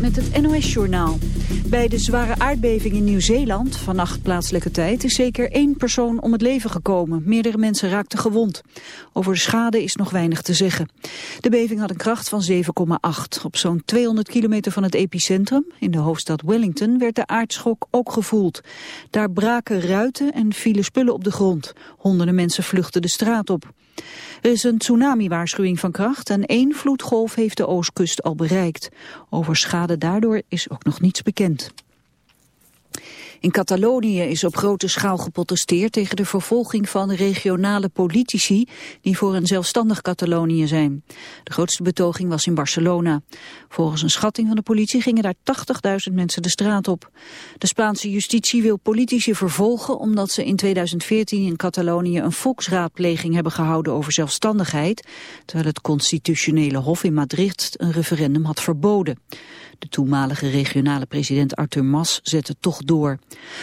Met het NOS-journaal. Bij de zware aardbeving in Nieuw-Zeeland, vannacht plaatselijke tijd, is zeker één persoon om het leven gekomen. Meerdere mensen raakten gewond. Over de schade is nog weinig te zeggen. De beving had een kracht van 7,8. Op zo'n 200 kilometer van het epicentrum, in de hoofdstad Wellington, werd de aardschok ook gevoeld. Daar braken ruiten en vielen spullen op de grond. Honderden mensen vluchtten de straat op. Er is een tsunami-waarschuwing van kracht en één vloedgolf heeft de oostkust al bereikt. Over schade daardoor is ook nog niets bekend. In Catalonië is op grote schaal geprotesteerd tegen de vervolging van regionale politici die voor een zelfstandig Catalonië zijn. De grootste betoging was in Barcelona. Volgens een schatting van de politie gingen daar 80.000 mensen de straat op. De Spaanse justitie wil politici vervolgen omdat ze in 2014 in Catalonië een volksraadpleging hebben gehouden over zelfstandigheid, terwijl het constitutionele hof in Madrid een referendum had verboden. De toenmalige regionale president Arthur Mas zette toch door.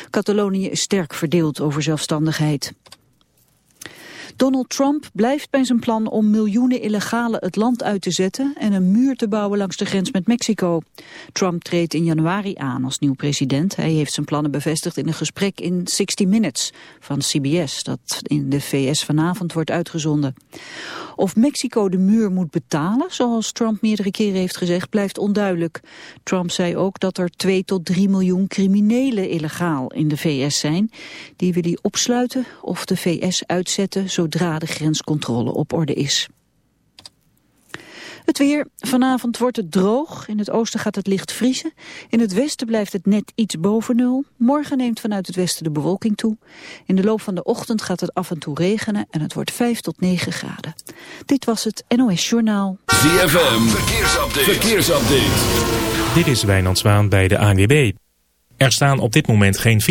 Catalonië is sterk verdeeld over zelfstandigheid. Donald Trump blijft bij zijn plan om miljoenen illegalen het land uit te zetten en een muur te bouwen langs de grens met Mexico. Trump treedt in januari aan als nieuw president. Hij heeft zijn plannen bevestigd in een gesprek in 60 Minutes van CBS, dat in de VS vanavond wordt uitgezonden. Of Mexico de muur moet betalen, zoals Trump meerdere keren heeft gezegd, blijft onduidelijk. Trump zei ook dat er 2 tot 3 miljoen criminelen illegaal in de VS zijn. Die wil hij opsluiten of de VS uitzetten zodra de grenscontrole op orde is. Het weer. Vanavond wordt het droog. In het oosten gaat het licht vriezen. In het westen blijft het net iets boven nul. Morgen neemt vanuit het westen de bewolking toe. In de loop van de ochtend gaat het af en toe regenen en het wordt 5 tot 9 graden. Dit was het NOS Journaal. ZFM. Verkeersupdate. Verkeersupdate. Dit is Wijnand Zwaan bij de ANWB. Er staan op dit moment geen...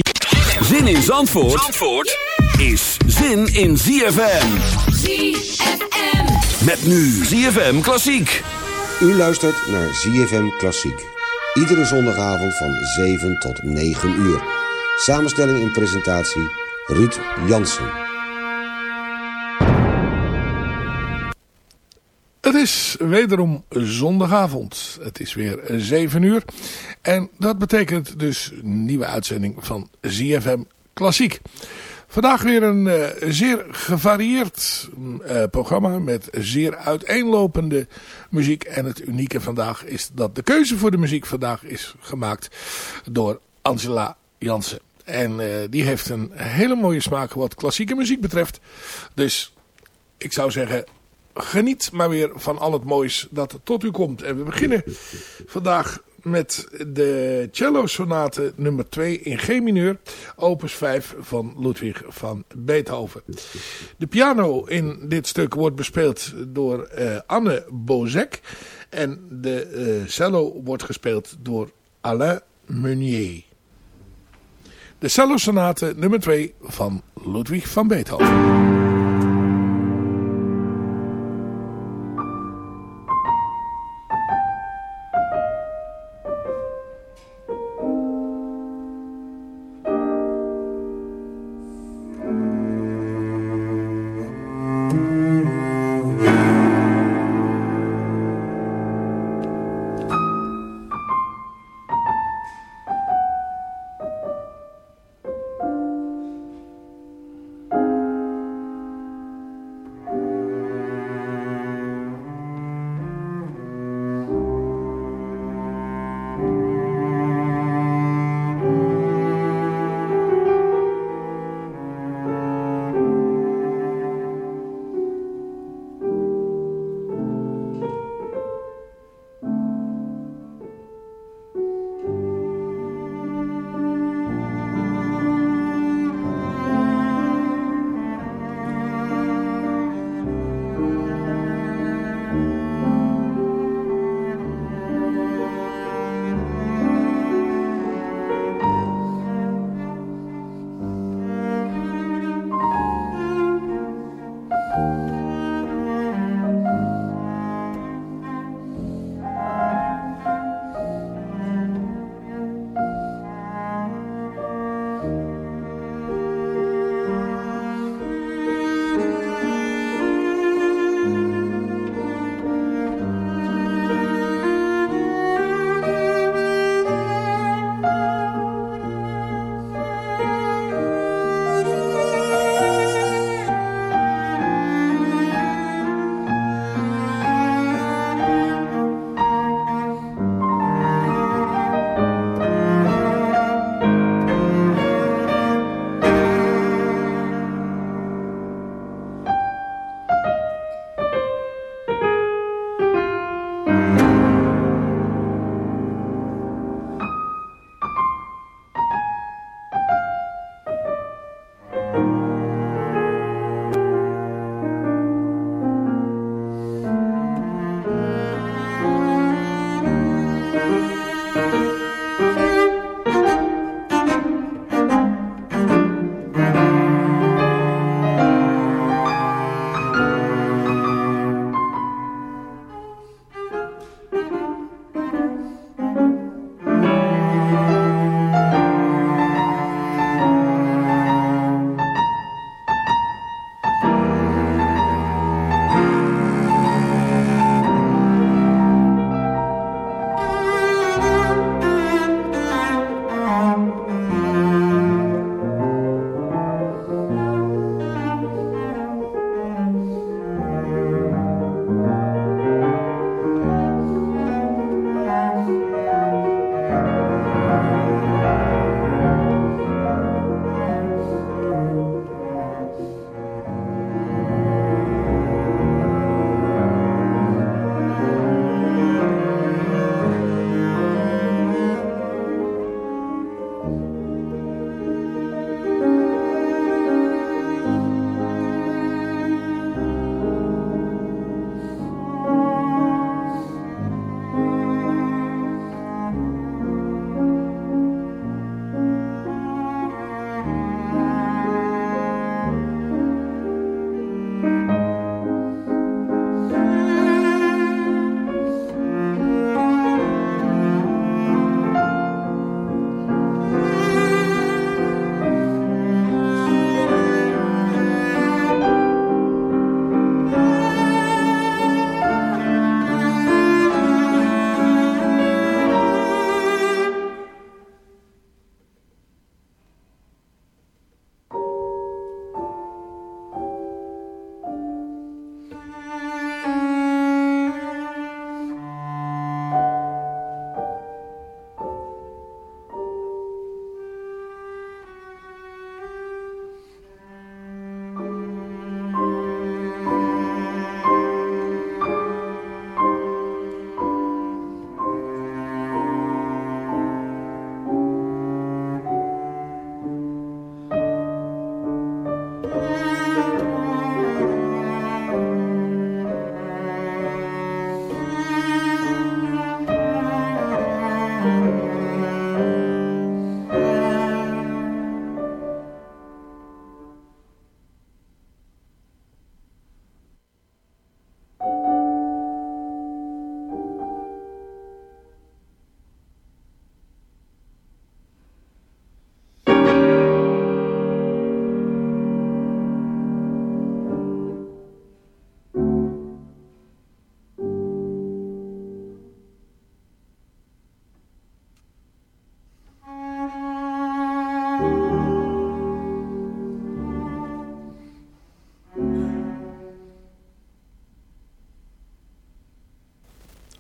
Zin in Zandvoort, Zandvoort? is zin in ZFM. ZFM. Met nu ZFM Klassiek. U luistert naar ZFM Klassiek. Iedere zondagavond van 7 tot 9 uur. Samenstelling en presentatie Ruud Jansen. Het is wederom zondagavond. Het is weer 7 uur. En dat betekent dus een nieuwe uitzending van ZFM Klassiek. Vandaag weer een uh, zeer gevarieerd uh, programma met zeer uiteenlopende muziek. En het unieke vandaag is dat de keuze voor de muziek vandaag is gemaakt door Angela Jansen. En uh, die heeft een hele mooie smaak wat klassieke muziek betreft. Dus ik zou zeggen, geniet maar weer van al het moois dat tot u komt. En we beginnen vandaag met de cello sonate nummer 2 in G mineur, opus 5 van Ludwig van Beethoven. De piano in dit stuk wordt bespeeld door uh, Anne Bozek en de uh, cello wordt gespeeld door Alain Meunier. De cello sonate nummer 2 van Ludwig van Beethoven.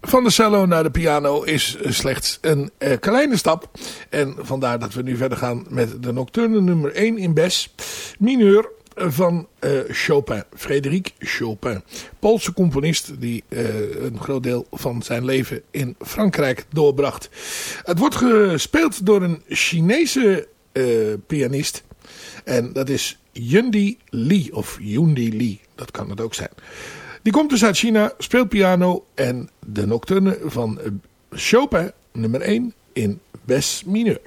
Van de cello naar de piano is slechts een uh, kleine stap. En vandaar dat we nu verder gaan met de nocturne nummer 1 in Bes. Mineur van uh, Chopin, Frédéric Chopin. Poolse componist die uh, een groot deel van zijn leven in Frankrijk doorbracht. Het wordt gespeeld door een Chinese pianist. En dat is Yundi Lee of Yundi Lee, dat kan het ook zijn. Die komt dus uit China, speelt piano en de nocturne van Chopin nummer 1 in Bes mineur.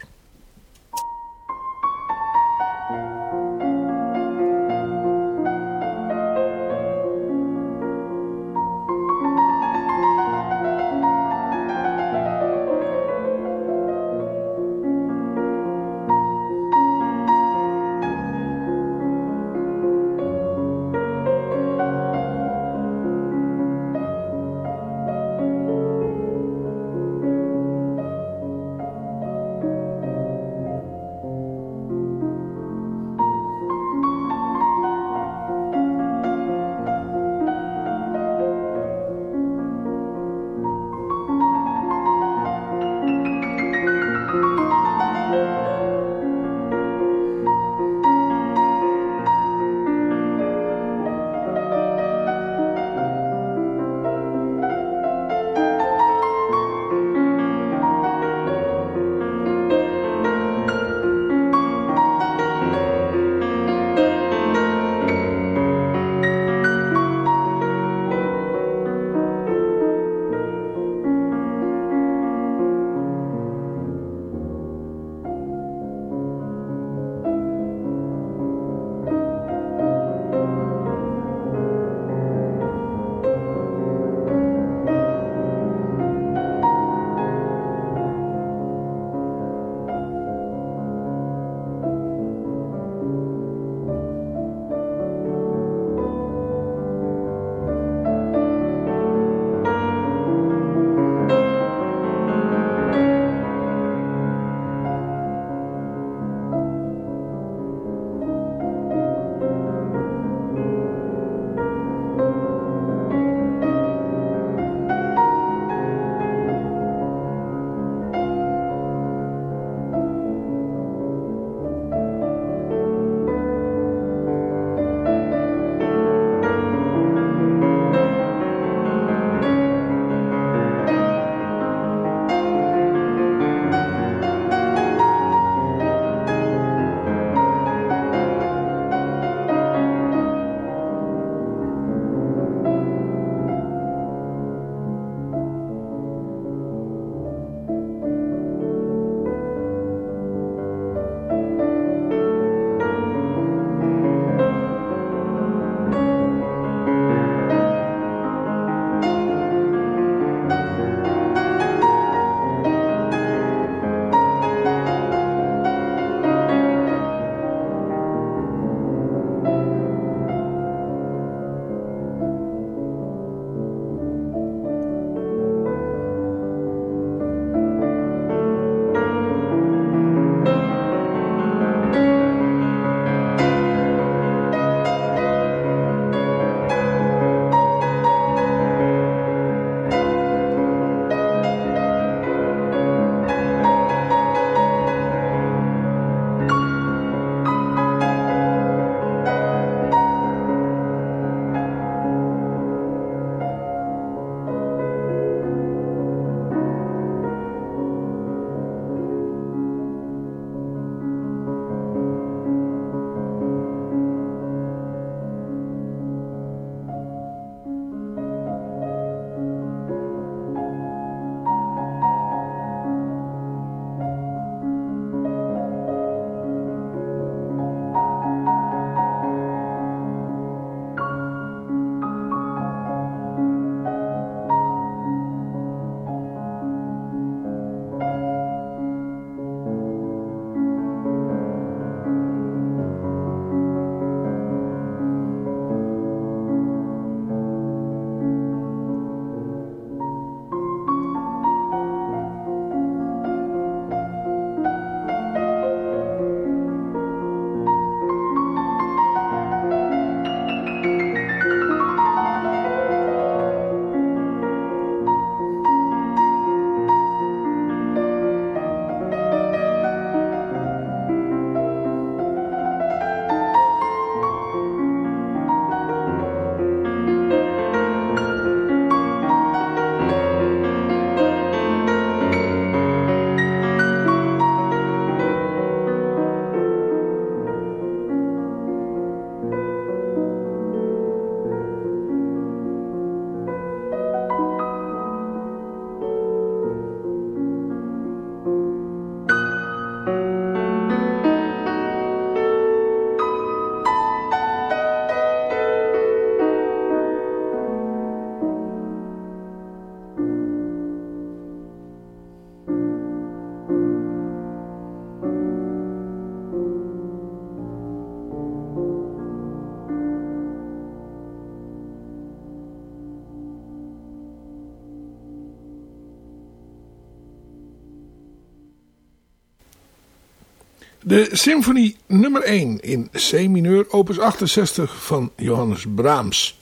De symfonie nummer 1 in C-mineur, opus 68 van Johannes Brahms.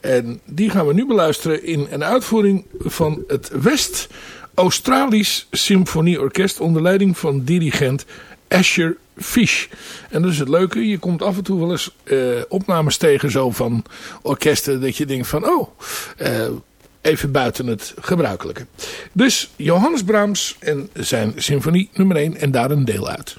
En die gaan we nu beluisteren in een uitvoering van het West-Australisch Symfonieorkest onder leiding van dirigent Asher Fish. En dat is het leuke, je komt af en toe wel eens uh, opnames tegen zo van orkesten dat je denkt van oh, uh, even buiten het gebruikelijke. Dus Johannes Brahms en zijn symfonie nummer 1 en daar een deel uit.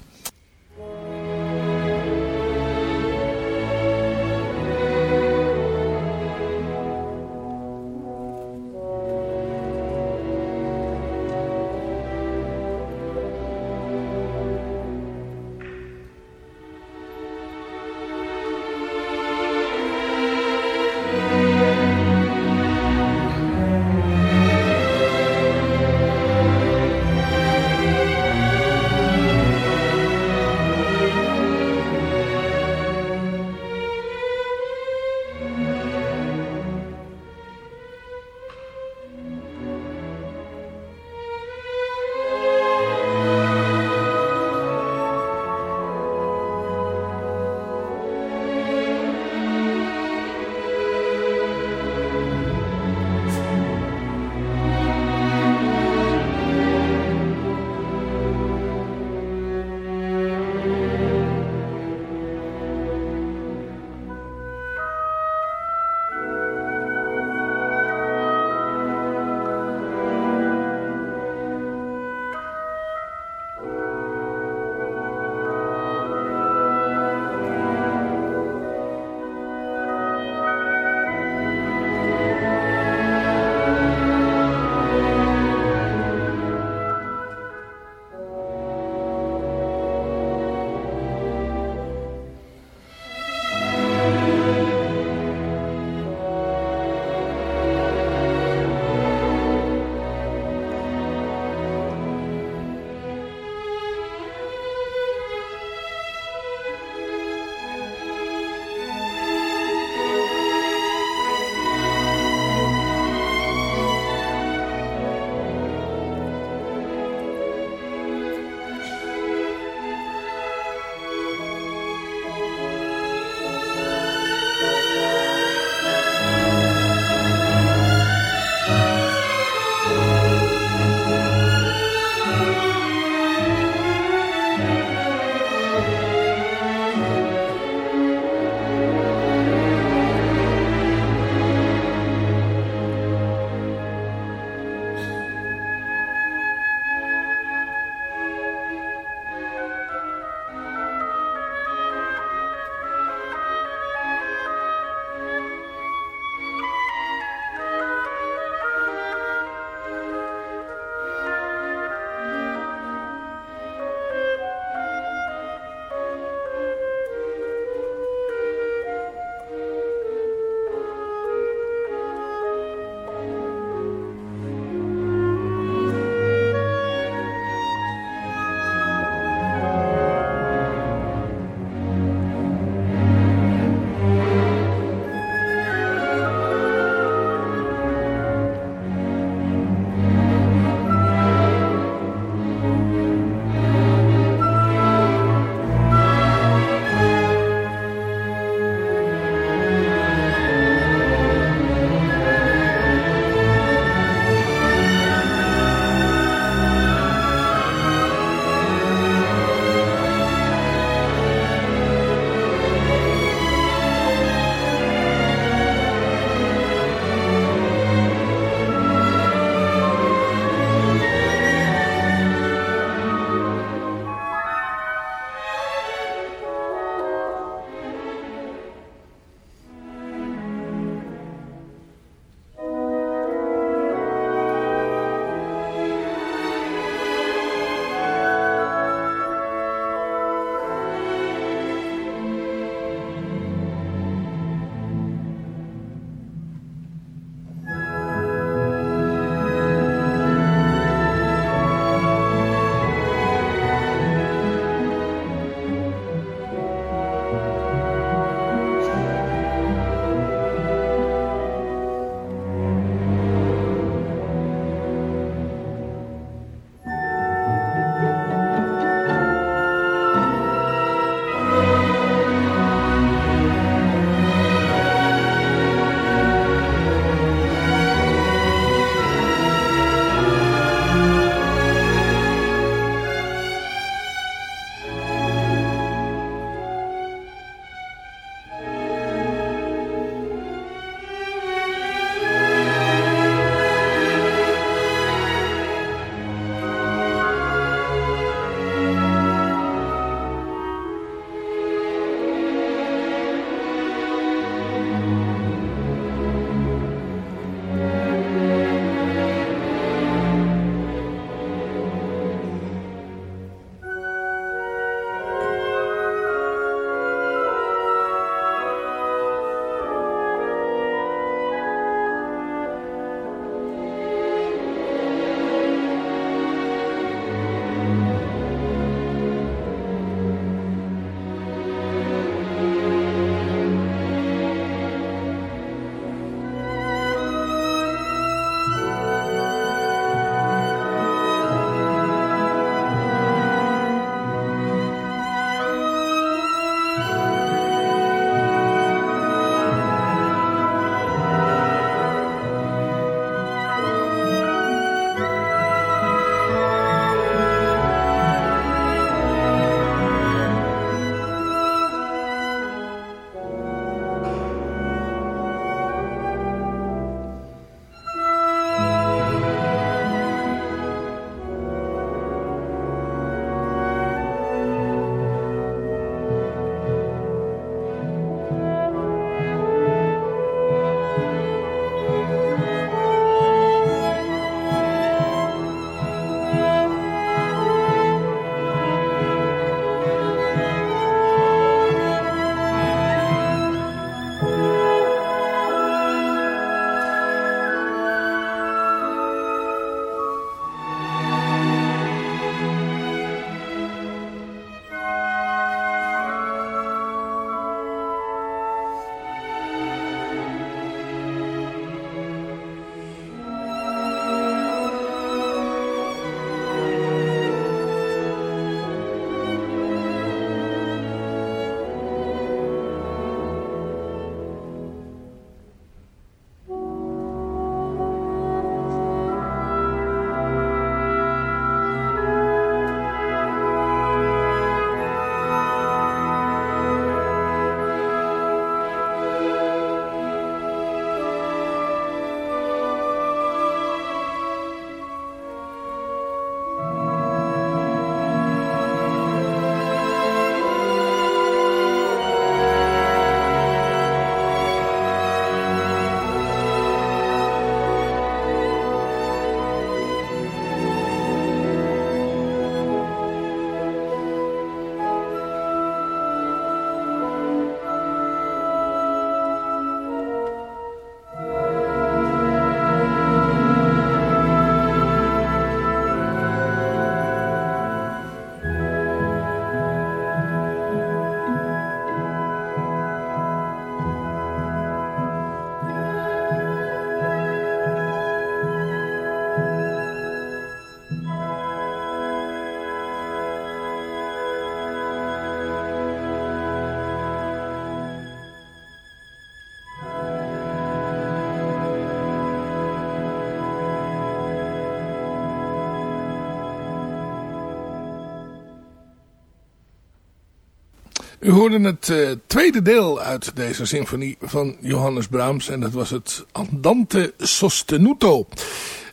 Hoorde het uh, tweede deel uit deze symfonie van Johannes Brahms. En dat was het Andante Sostenuto.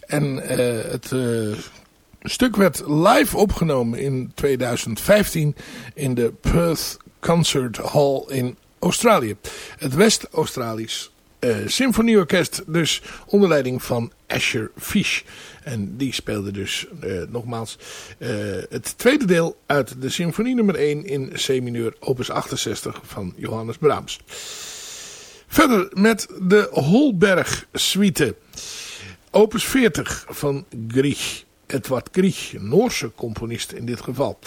En uh, het uh, stuk werd live opgenomen in 2015 in de Perth Concert Hall in Australië. Het West-Australisch Symfonieorkest dus onder leiding van Asher Fish. En die speelde dus uh, nogmaals uh, het tweede deel uit de symfonie nummer 1 in C-mineur opus 68 van Johannes Brahms. Verder met de Holberg suite. Opus 40 van Grieg. Edward Grieg, Noorse componist in dit geval.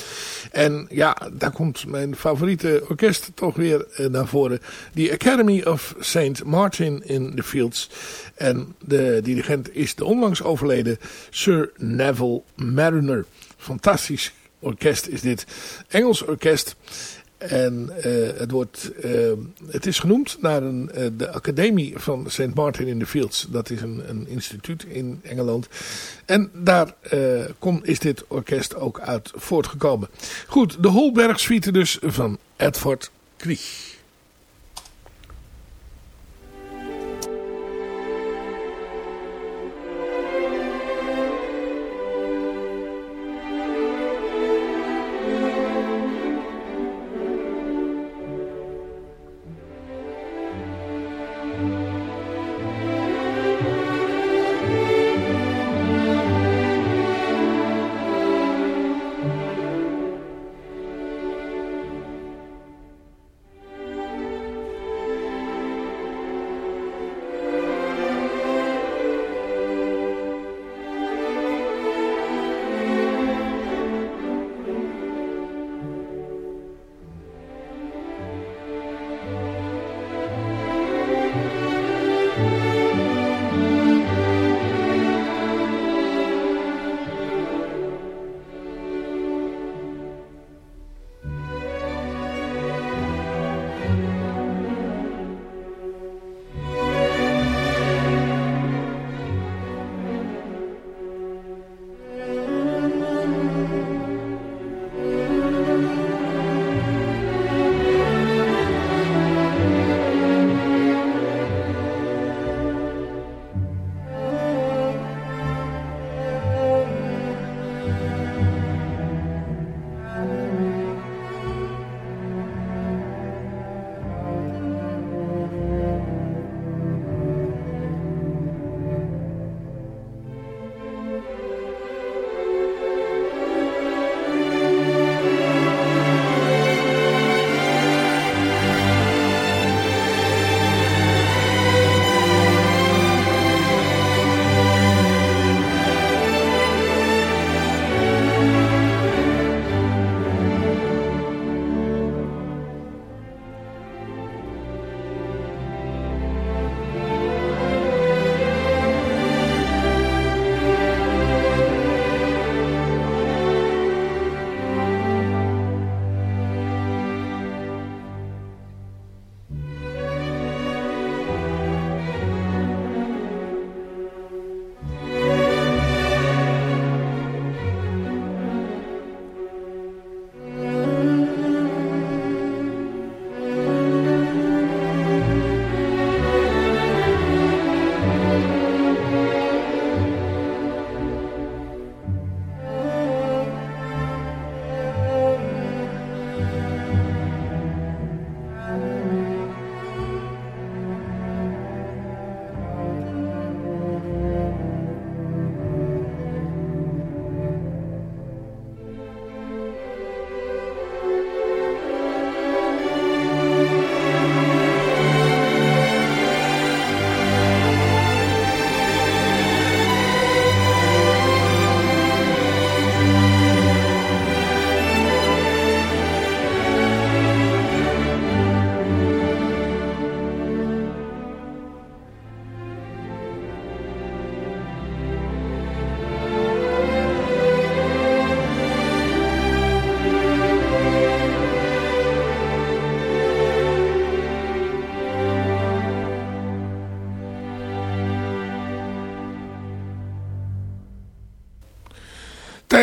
En ja, daar komt mijn favoriete orkest toch weer eh, naar voren. The Academy of St. Martin in the Fields. En de dirigent is de onlangs overleden Sir Neville Mariner. Fantastisch orkest is dit. Engels orkest. En uh, het, wordt, uh, het is genoemd naar een, uh, de Academie van St. Martin in the Fields. Dat is een, een instituut in Engeland. En daar kom, is dit orkest ook uit voortgekomen. Goed, de Holberg Suite dus van Edward Krieg.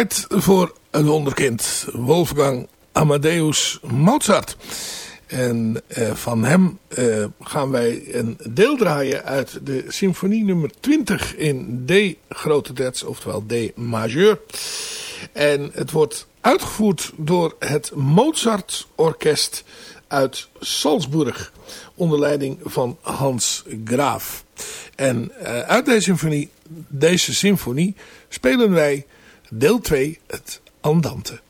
Tijd voor een wonderkind. Wolfgang Amadeus Mozart. En uh, van hem uh, gaan wij een deel draaien uit de symfonie nummer 20 in D grote derts, oftewel D majeur. En het wordt uitgevoerd door het Mozart Orkest uit Salzburg onder leiding van Hans Graaf. En uh, uit deze symfonie, deze symfonie spelen wij deel 2, het Andante.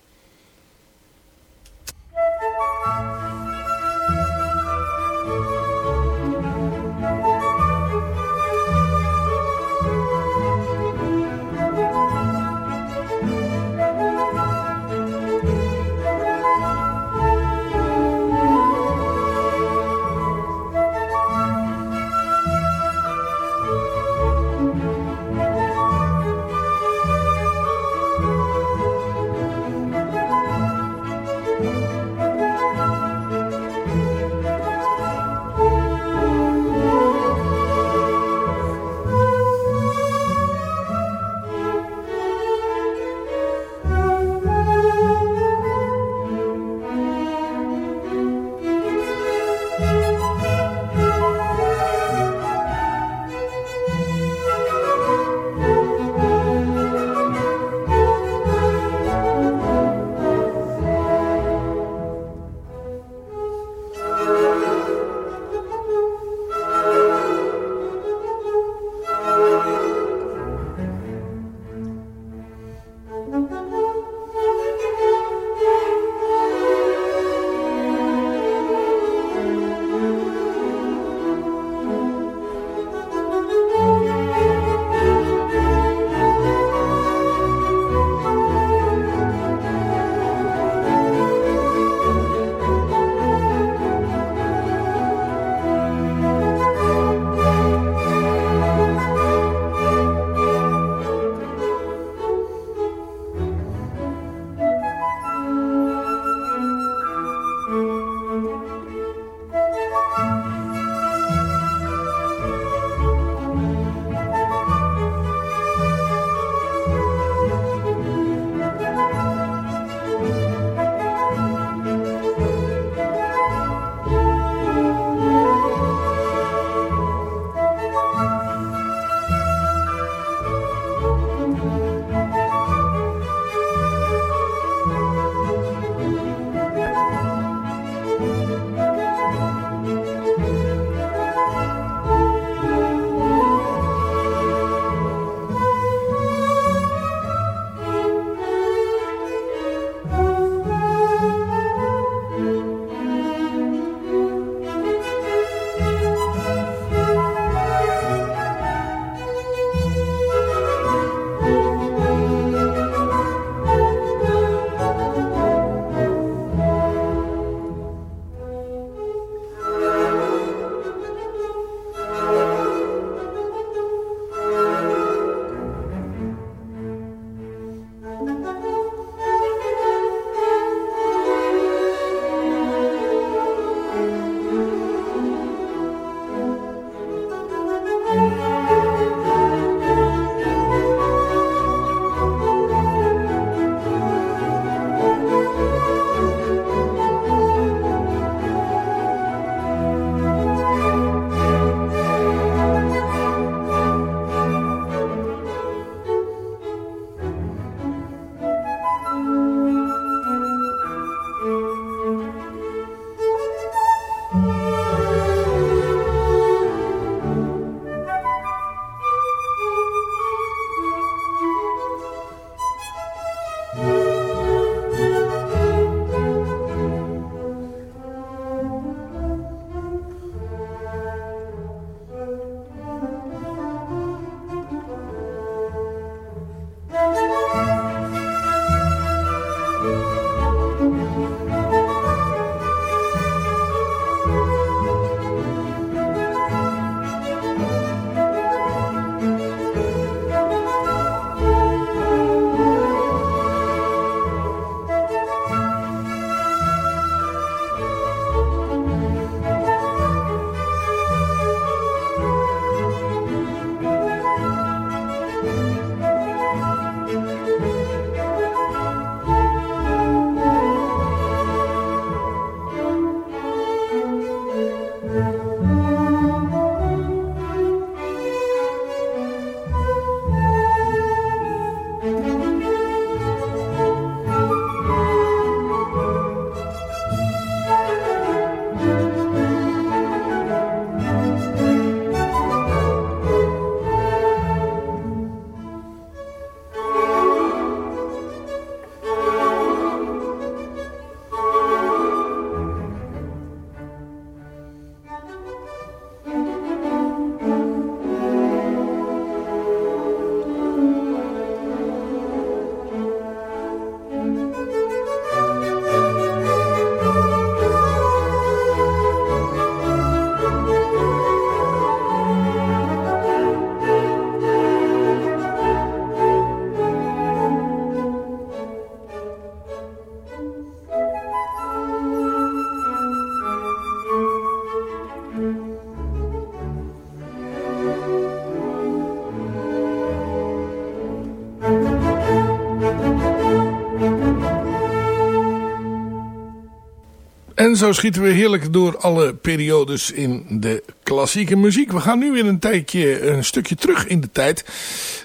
En zo schieten we heerlijk door alle periodes in de klassieke muziek. We gaan nu weer een tijdje, een stukje terug in de tijd.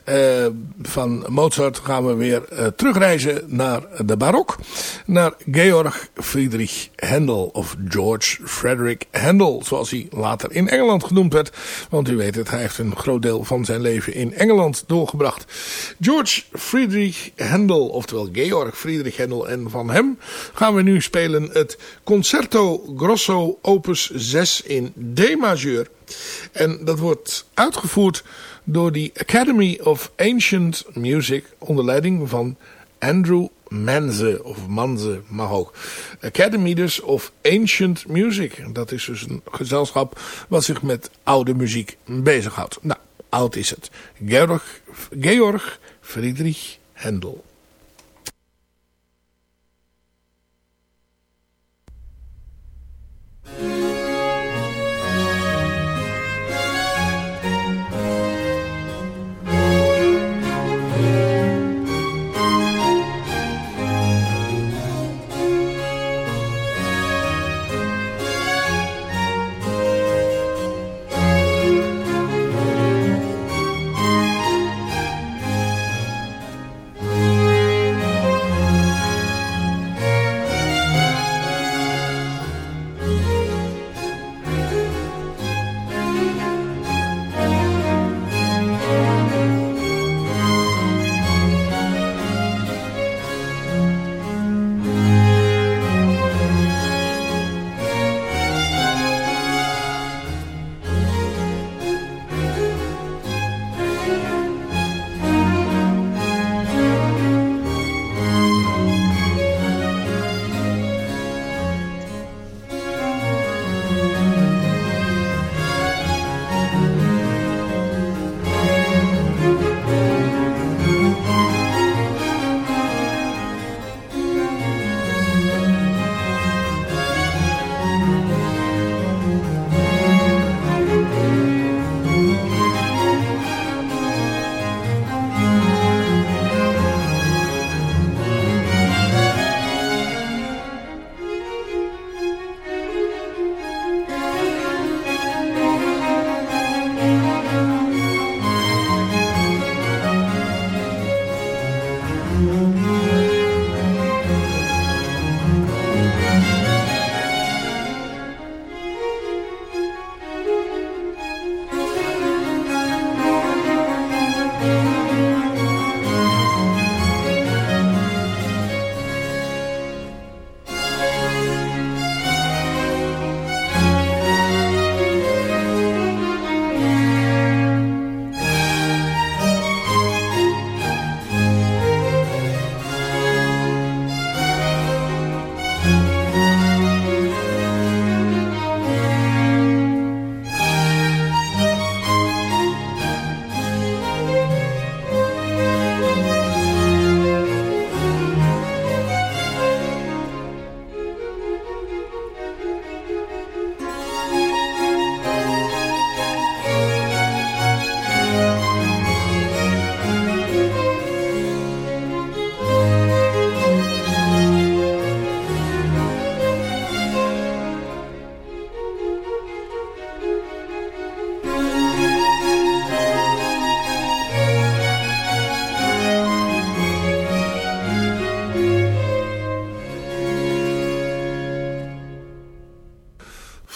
Uh, van Mozart gaan we weer uh, terugreizen naar de barok. Naar Georg Friedrich Handel of George Frederick Handel. Zoals hij later in Engeland genoemd werd. Want u weet het, hij heeft een groot deel van zijn leven in Engeland doorgebracht. George Friedrich Handel, oftewel Georg Friedrich Handel. En van hem gaan we nu spelen het Concerto Grosso opus 6 in D majeur. En dat wordt uitgevoerd door de Academy of Ancient Music onder leiding van Andrew Manze, of Manze mag ook. Academy dus of Ancient Music. Dat is dus een gezelschap wat zich met oude muziek bezighoudt. Nou, oud is het. Georg, Georg Friedrich Händel.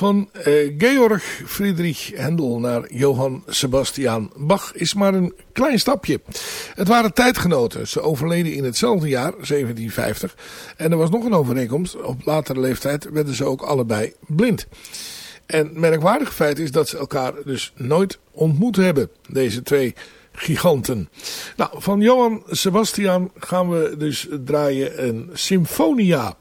Van uh, Georg Friedrich Händel naar Johann Sebastian Bach is maar een klein stapje. Het waren tijdgenoten. Ze overleden in hetzelfde jaar, 1750. En er was nog een overeenkomst. Op latere leeftijd werden ze ook allebei blind. En merkwaardig feit is dat ze elkaar dus nooit ontmoet hebben. Deze twee giganten. Nou, van Johann Sebastian gaan we dus draaien een symfonia.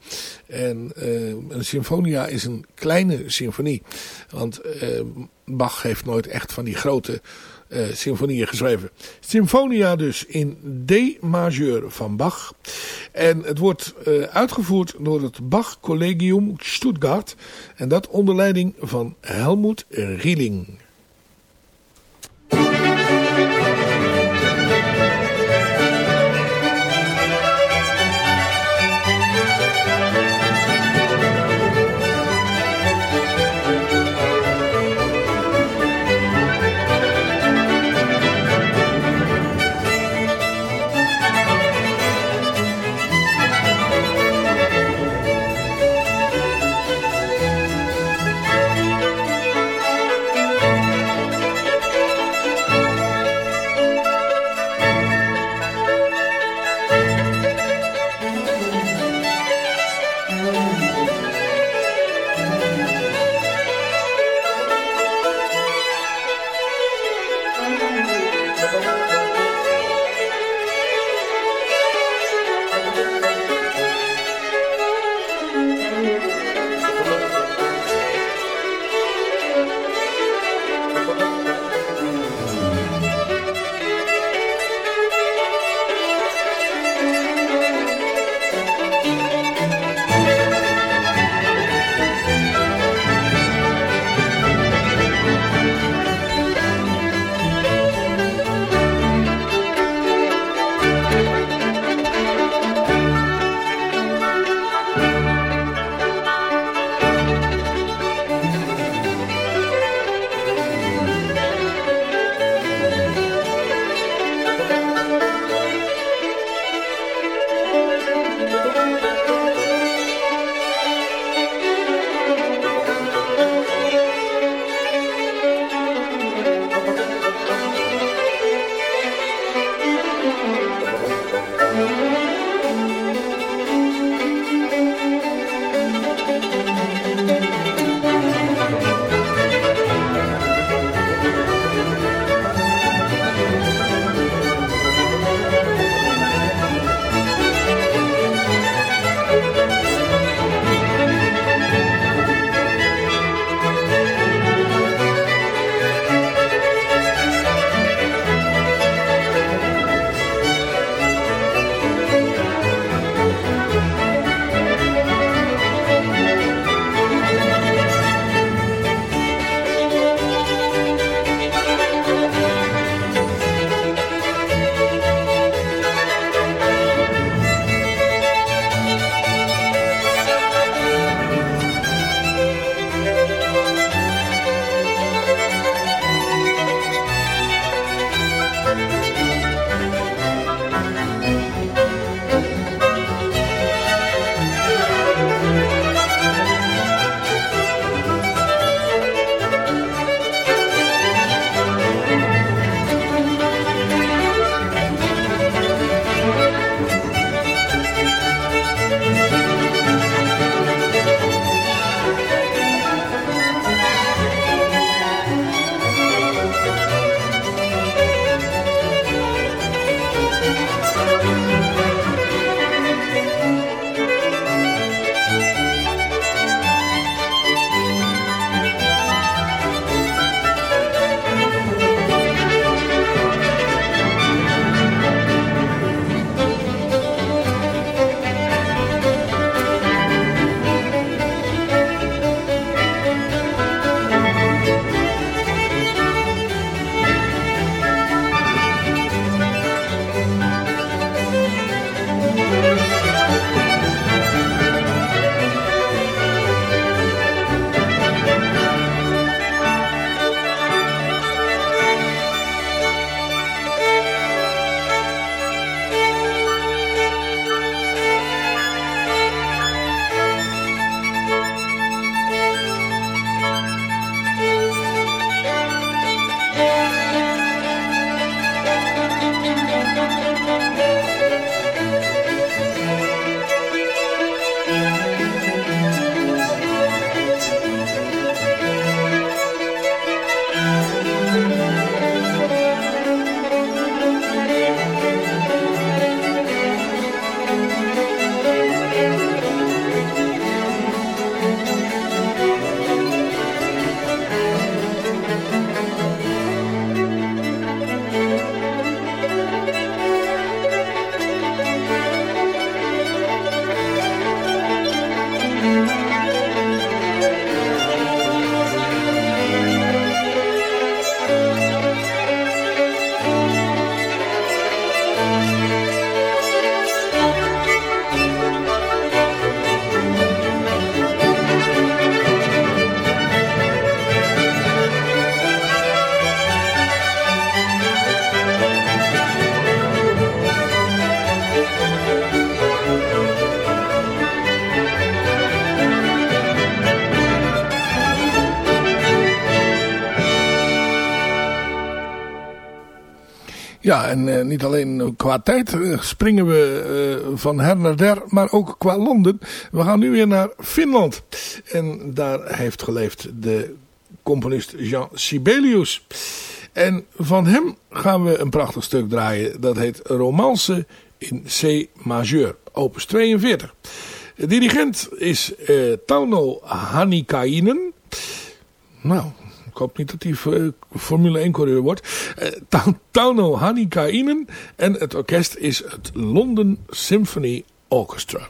En uh, een symfonia is een kleine symfonie. Want uh, Bach heeft nooit echt van die grote uh, symfonieën geschreven. Symfonia dus in D majeur van Bach. En het wordt uitgevoerd door het Bach Collegium Stuttgart. En dat onder leiding van Helmut Rieling. Ja, en niet alleen qua tijd springen we van her naar der, maar ook qua Londen. We gaan nu weer naar Finland. En daar heeft geleefd de componist Jean Sibelius. En van hem gaan we een prachtig stuk draaien. Dat heet Romance in C majeur, opus 42. De dirigent is Tauno Hanikainen. Nou, hoop niet dat hij uh, Formule 1 coureur wordt. Uh, Tauno Hanikainen. En het orkest is het London Symphony Orchestra.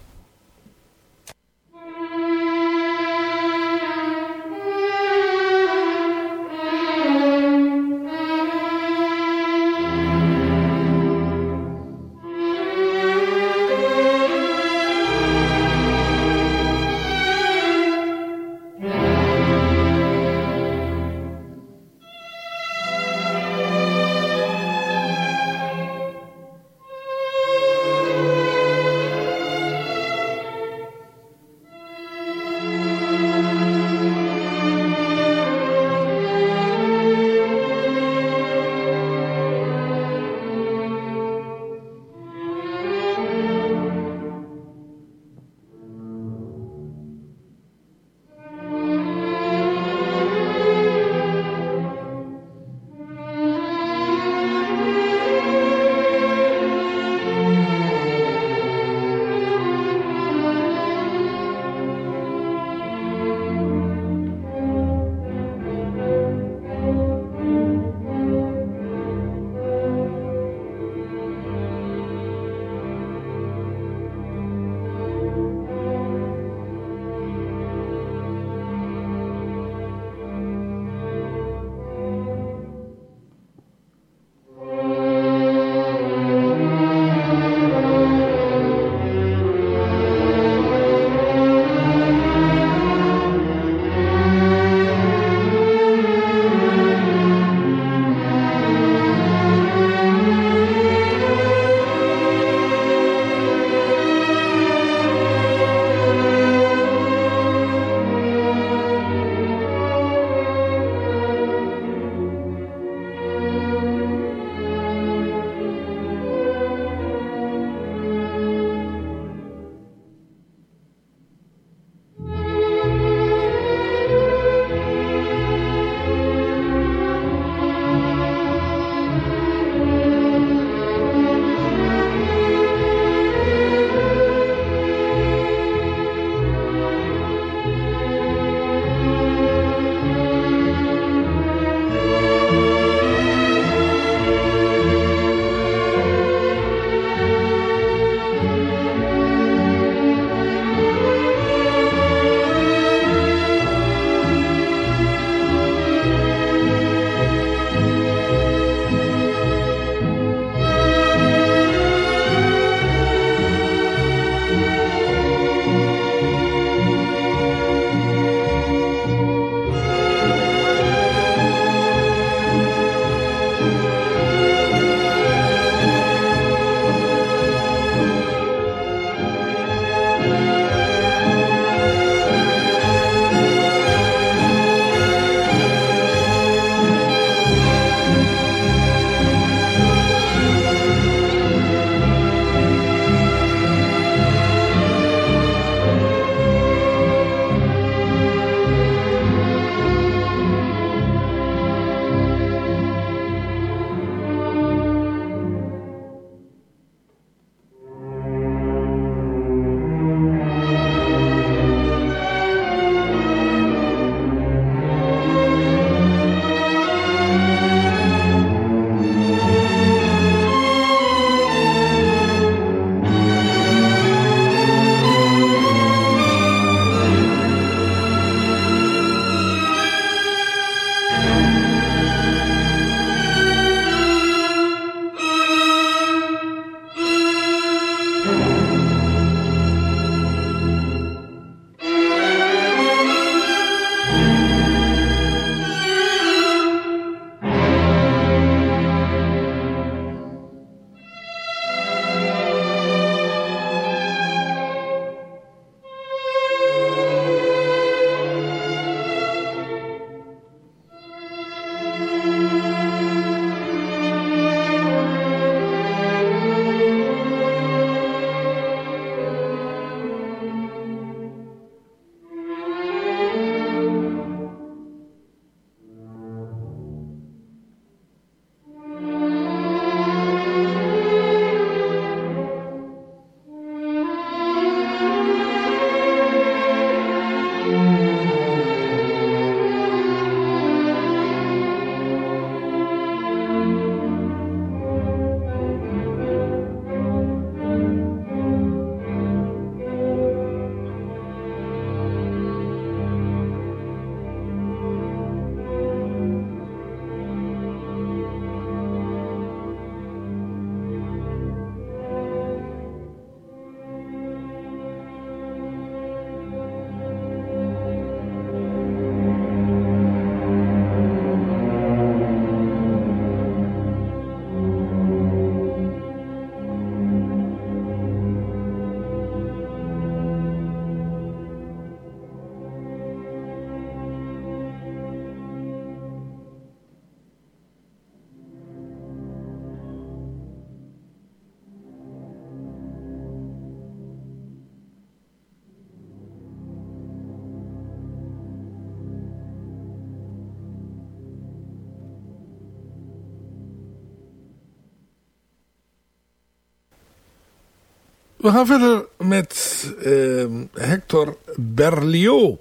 We gaan verder met uh, Hector Berlioz,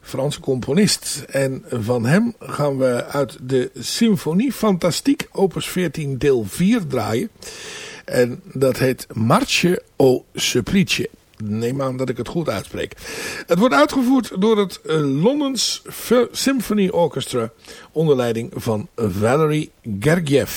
Franse componist. En van hem gaan we uit de Symfonie Fantastique, opus 14 deel 4 draaien. En dat heet Marche au Supplice. Neem aan dat ik het goed uitspreek. Het wordt uitgevoerd door het uh, Londens Symphony Orchestra onder leiding van Valery Gergiev.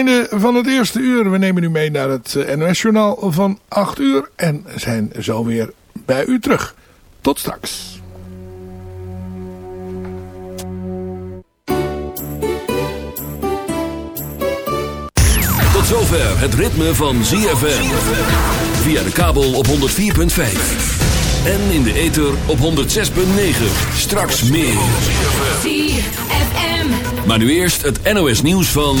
Einde van het eerste uur. We nemen u mee naar het eh, NOS-journaal van 8 uur. En zijn zo weer bij u terug. Tot straks. Tot zover het ritme van ZFM. Via de kabel op 104.5. En in de ether op 106.9. Straks meer. ZFM. Maar nu eerst het NOS nieuws van...